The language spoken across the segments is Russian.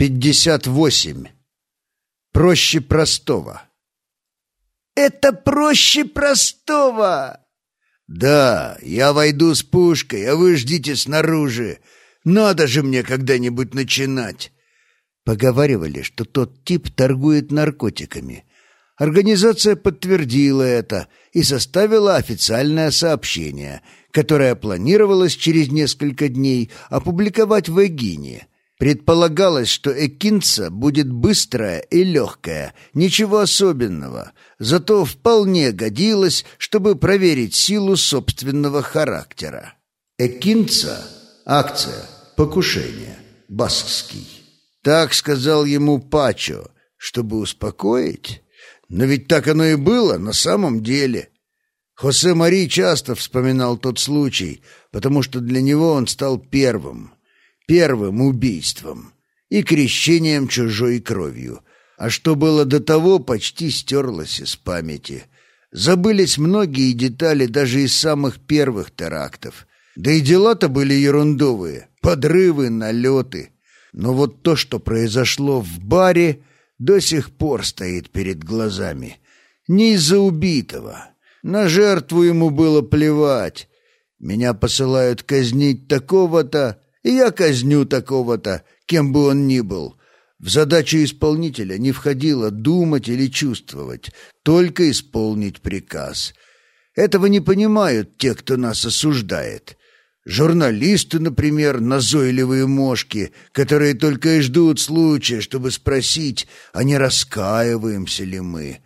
Пятьдесят восемь. Проще простого. «Это проще простого!» «Да, я войду с пушкой, а вы ждите снаружи. Надо же мне когда-нибудь начинать!» Поговаривали, что тот тип торгует наркотиками. Организация подтвердила это и составила официальное сообщение, которое планировалось через несколько дней опубликовать в Эгине – Предполагалось, что Экинца будет быстрая и легкая, ничего особенного, зато вполне годилась, чтобы проверить силу собственного характера. Экинца – акция, покушение, баскский. Так сказал ему Пачо, чтобы успокоить. Но ведь так оно и было на самом деле. Хосе Мари часто вспоминал тот случай, потому что для него он стал первым – первым убийством и крещением чужой кровью, а что было до того, почти стерлось из памяти. Забылись многие детали даже из самых первых терактов. Да и дела-то были ерундовые, подрывы, налеты. Но вот то, что произошло в баре, до сих пор стоит перед глазами. Не из-за убитого. На жертву ему было плевать. Меня посылают казнить такого-то, и я казню такого-то, кем бы он ни был. В задачу исполнителя не входило думать или чувствовать, только исполнить приказ. Этого не понимают те, кто нас осуждает. Журналисты, например, назойливые мошки, которые только и ждут случая, чтобы спросить, а не раскаиваемся ли мы.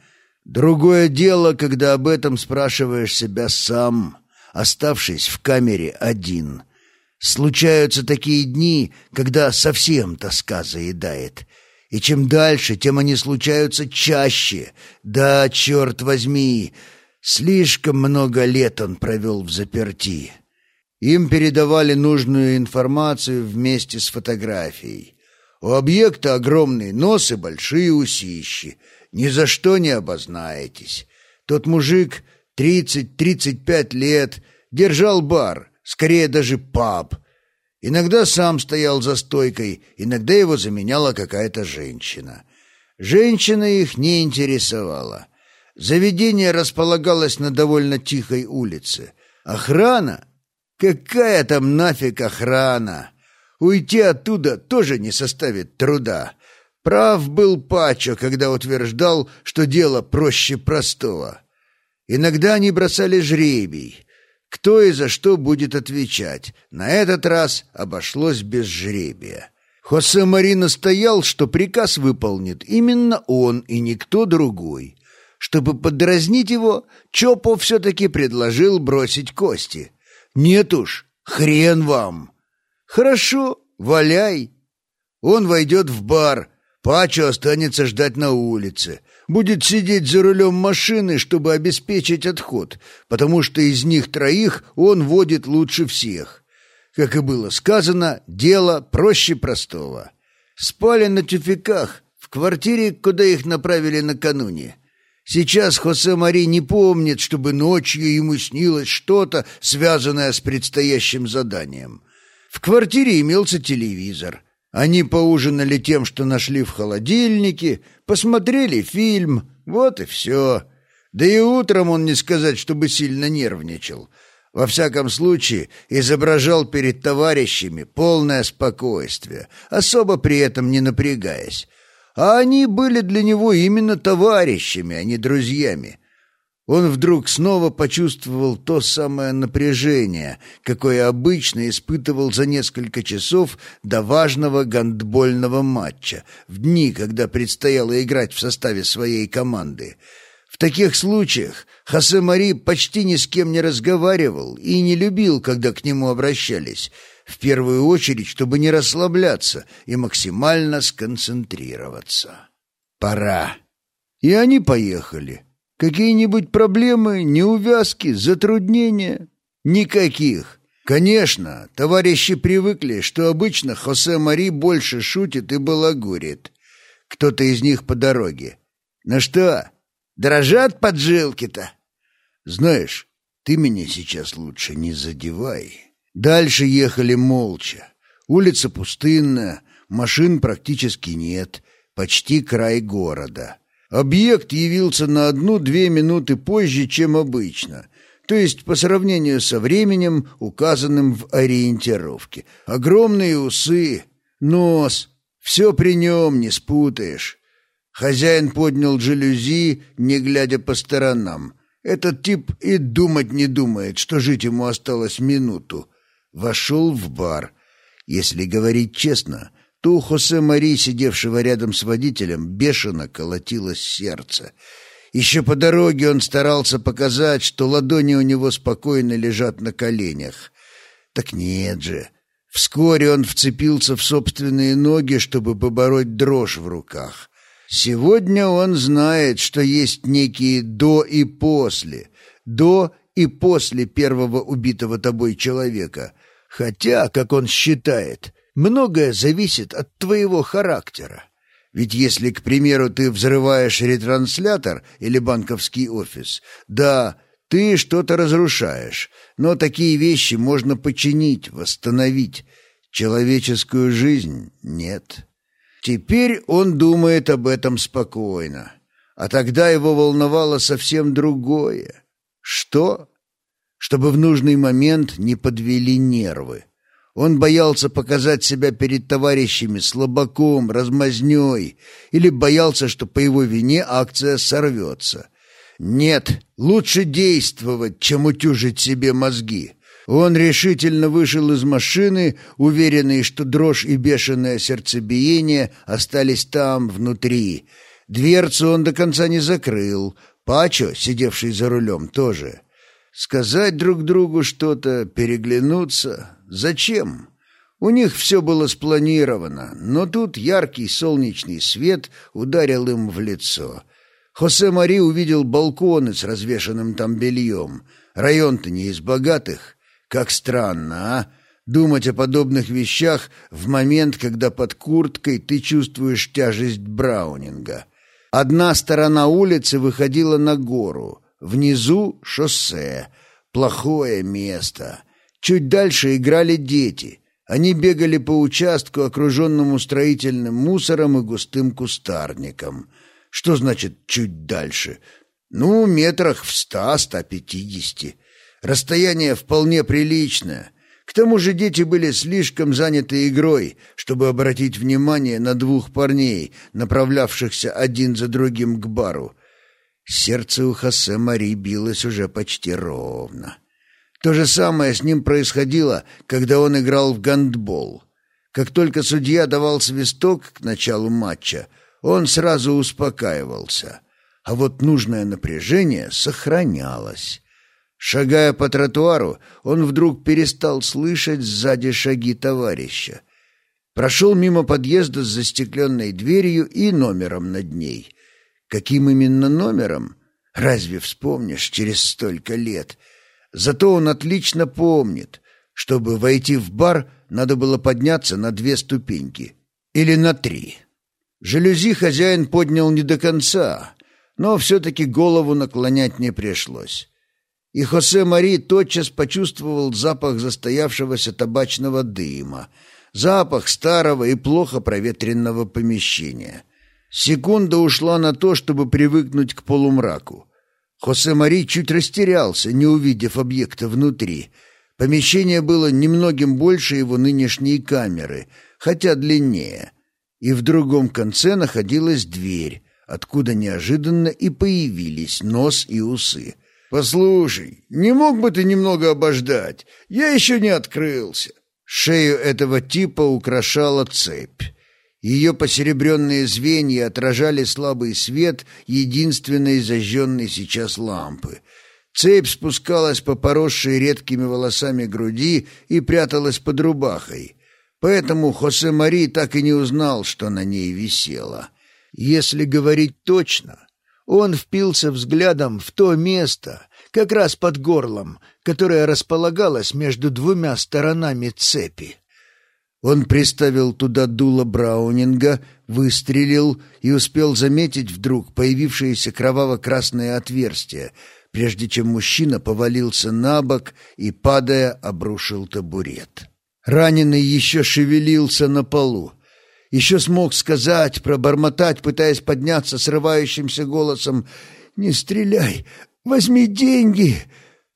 Другое дело, когда об этом спрашиваешь себя сам, оставшись в камере один — Случаются такие дни, когда совсем тоска заедает. И чем дальше, тем они случаются чаще. Да, черт возьми, слишком много лет он провел в заперти. Им передавали нужную информацию вместе с фотографией. У объекта огромный нос и большие усищи. Ни за что не обознаетесь. Тот мужик, тридцать-тридцать пять лет, держал бар — скорее даже паб. Иногда сам стоял за стойкой, иногда его заменяла какая-то женщина. Женщина их не интересовала. Заведение располагалось на довольно тихой улице. Охрана? Какая там нафиг охрана? Уйти оттуда тоже не составит труда. Прав был Пачо, когда утверждал, что дело проще простого. Иногда они бросали жребий — кто и за что будет отвечать? На этот раз обошлось без жребия. Хосе Мари настоял, что приказ выполнит именно он и никто другой. Чтобы подразнить его, Чопо все-таки предложил бросить кости. «Нет уж, хрен вам!» «Хорошо, валяй!» Он войдет в бар, Пачо останется ждать на улице будет сидеть за рулем машины, чтобы обеспечить отход, потому что из них троих он водит лучше всех. Как и было сказано, дело проще простого. Спали на тюфяках, в квартире, куда их направили накануне. Сейчас Хосе Мари не помнит, чтобы ночью ему снилось что-то, связанное с предстоящим заданием. В квартире имелся телевизор — они поужинали тем, что нашли в холодильнике, посмотрели фильм, вот и все. Да и утром он не сказать, чтобы сильно нервничал. Во всяком случае, изображал перед товарищами полное спокойствие, особо при этом не напрягаясь. А они были для него именно товарищами, а не друзьями. Он вдруг снова почувствовал то самое напряжение, какое обычно испытывал за несколько часов до важного гандбольного матча, в дни, когда предстояло играть в составе своей команды. В таких случаях Хосе Мари почти ни с кем не разговаривал и не любил, когда к нему обращались, в первую очередь, чтобы не расслабляться и максимально сконцентрироваться. «Пора». И они поехали. Какие-нибудь проблемы, неувязки, затруднения? Никаких. Конечно, товарищи привыкли, что обычно Хосе Мари больше шутит и балагурит. Кто-то из них по дороге. Ну что, дрожат поджилки-то? Знаешь, ты меня сейчас лучше не задевай. Дальше ехали молча. Улица пустынная, машин практически нет, почти край города. Объект явился на одну-две минуты позже, чем обычно, то есть по сравнению со временем, указанным в ориентировке. Огромные усы, нос, все при нем, не спутаешь. Хозяин поднял жалюзи, не глядя по сторонам. Этот тип и думать не думает, что жить ему осталось минуту. Вошел в бар. Если говорить честно, то у Хосе Мари, сидевшего рядом с водителем, бешено колотилось сердце. Еще по дороге он старался показать, что ладони у него спокойно лежат на коленях. Так нет же. Вскоре он вцепился в собственные ноги, чтобы побороть дрожь в руках. Сегодня он знает, что есть некие «до» и «после», «до» и «после» первого убитого тобой человека, хотя, как он считает, многое зависит от твоего характера. Ведь если, к примеру, ты взрываешь ретранслятор или банковский офис, да, ты что-то разрушаешь, но такие вещи можно починить, восстановить. Человеческую жизнь нет. Теперь он думает об этом спокойно. А тогда его волновало совсем другое. Что? Чтобы в нужный момент не подвели нервы. Он боялся показать себя перед товарищами слабаком, размазнёй, или боялся, что по его вине акция сорвется. Нет, лучше действовать, чем утюжить себе мозги. Он решительно вышел из машины, уверенный, что дрожь и бешеное сердцебиение остались там, внутри. Дверцу он до конца не закрыл. Пачо, сидевший за рулем, тоже. Сказать друг другу что-то, переглянуться. Зачем? У них все было спланировано, но тут яркий солнечный свет ударил им в лицо. Хосе Мари увидел балконы с развешанным там бельем. Район-то не из богатых. Как странно, а? Думать о подобных вещах в момент, когда под курткой ты чувствуешь тяжесть Браунинга. Одна сторона улицы выходила на гору, внизу — шоссе. Плохое место. Чуть дальше играли дети. Они бегали по участку, окруженному строительным мусором и густым кустарником. Что значит «чуть дальше»? Ну, метрах в ста-ста пятидесяти. Расстояние вполне приличное. К тому же дети были слишком заняты игрой, чтобы обратить внимание на двух парней, направлявшихся один за другим к бару. Сердце у Хосе Мари билось уже почти ровно. То же самое с ним происходило, когда он играл в гандбол. Как только судья давал свисток к началу матча, он сразу успокаивался, а вот нужное напряжение сохранялось. Шагая по тротуару, он вдруг перестал слышать сзади шаги товарища. Прошел мимо подъезда с застекленной дверью и номером над ней. Каким именно номером? Разве вспомнишь через столько лет? Зато он отлично помнит. Чтобы войти в бар, надо было подняться на две ступеньки. Или на три. Жалюзи хозяин поднял не до конца, но все-таки голову наклонять не пришлось и Хосе Мари тотчас почувствовал запах застоявшегося табачного дыма, запах старого и плохо проветренного помещения. Секунда ушла на то, чтобы привыкнуть к полумраку. Хосе Мари чуть растерялся, не увидев объекта внутри. Помещение было немногим больше его нынешней камеры, хотя длиннее. И в другом конце находилась дверь, откуда неожиданно и появились нос и усы. «Послушай, не мог бы ты немного обождать? Я еще не открылся». Шею этого типа украшала цепь. Ее посеребренные звенья отражали слабый свет единственной зажженной сейчас лампы. Цепь спускалась по поросшей редкими волосами груди и пряталась под рубахой. Поэтому Хосе Мари так и не узнал, что на ней висело. Если говорить точно, он впился взглядом в то место, как раз под горлом, которое располагалось между двумя сторонами цепи. Он приставил туда дуло Браунинга, выстрелил и успел заметить вдруг появившееся кроваво-красное отверстие, прежде чем мужчина повалился на бок и, падая, обрушил табурет. Раненый еще шевелился на полу. Еще смог сказать, пробормотать, пытаясь подняться срывающимся голосом «Не стреляй! Возьми деньги!»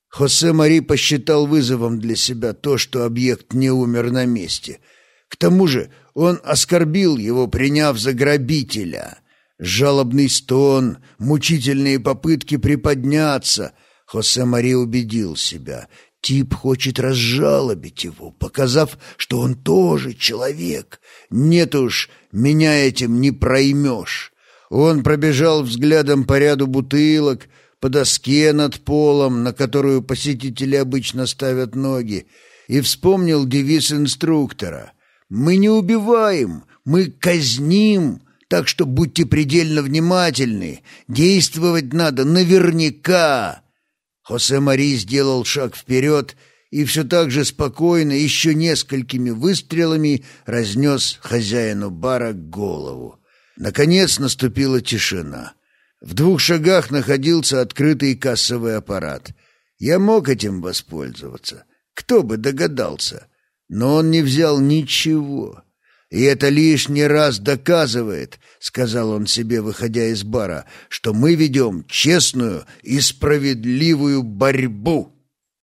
Хосе Мари посчитал вызовом для себя то, что объект не умер на месте. К тому же он оскорбил его, приняв за грабителя. Жалобный стон, мучительные попытки приподняться. Хосе Мари убедил себя. Тип хочет разжалобить его, показав, что он тоже человек. Нет уж, меня этим не проймешь. Он пробежал взглядом по ряду бутылок, по доске над полом, на которую посетители обычно ставят ноги, и вспомнил девиз инструктора. «Мы не убиваем, мы казним, так что будьте предельно внимательны, действовать надо наверняка». Хосе Мари сделал шаг вперед и все так же спокойно, еще несколькими выстрелами разнес хозяину бара голову. Наконец наступила тишина. В двух шагах находился открытый кассовый аппарат. Я мог этим воспользоваться. Кто бы догадался. Но он не взял ничего. И это лишний раз доказывает, сказал он себе, выходя из бара, что мы ведем честную и справедливую борьбу.